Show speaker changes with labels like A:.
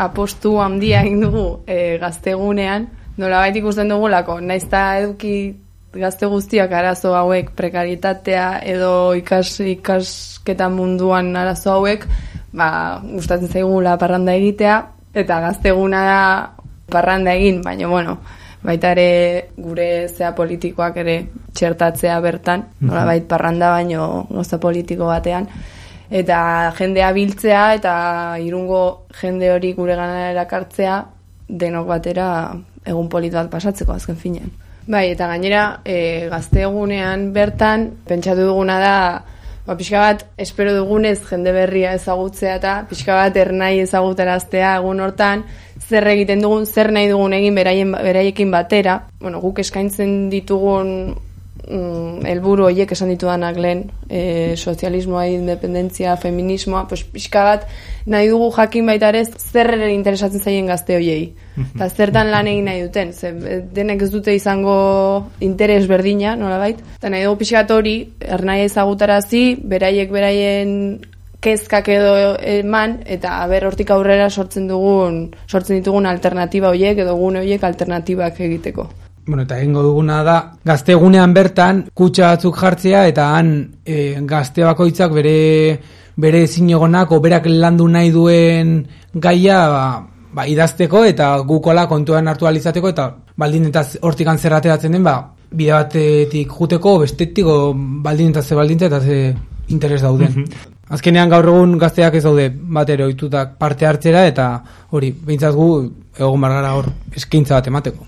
A: apostu handia egin dugu e, gaztegunean, nola baita ikusten dugulako, naiz eta eduki gazte guztiak arazo hauek, prekaritatea edo ikas, ikasketa munduan arazo hauek, ba, gustatzen zaigula parranda egitea, eta gazteguna da parranda egin, baina bueno, baita ere gure zea politikoak ere txertatzea bertan, mm nola bait parranda baino gozta politiko batean, eta jendea biltzea eta irungo jende hori gure gana erakartzea denok batera egun polit bat pasatzeko azken finean. Bai, eta gainera e, gazte egunean bertan, pentsatu duguna da, ba, pixka bat, espero dugunez jende berria ezagutzea eta pixka bat ernai ezagutaraztea egun hortan, zer egiten dugun, zer nahi dugun egin beraien, beraiekin batera, bueno, guk eskaintzen ditugun mm, helburu horiek esan ditudanak lehen, e, sozialismoa, independentzia, feminismoa, pues, pixka bat nahi dugu jakin baita ere zer ere interesatzen zaien gazte horiei. Eta zertan lan egin nahi duten, ze, denek ez dute izango interes berdina, nola bait. Eta nahi dugu pixka hori, ernai ezagutarazi, beraiek beraien kezkak edo eman eta aber hortik aurrera sortzen dugun sortzen ditugun alternativa hoiek edo gune hoiek alternatibak egiteko.
B: Bueno, eta egingo duguna da, gazte egunean bertan, kutsa batzuk jartzea, eta han e, gazte bakoitzak bere, bere zinegonak, oberak landu nahi duen gaia, ba, ba, idazteko, eta gukola kontuan hartu alizateko, eta baldin eta hortik antzerrateratzen den, ba, bide batetik juteko, bestetik, baldin eta ze baldin eta ze interes dauden. Mhm. Azkenean gaur egun gazteak ez daude batero ohitutak parte hartzera eta hori, behintzat gu egon bargara hor eskaintza bat emateko.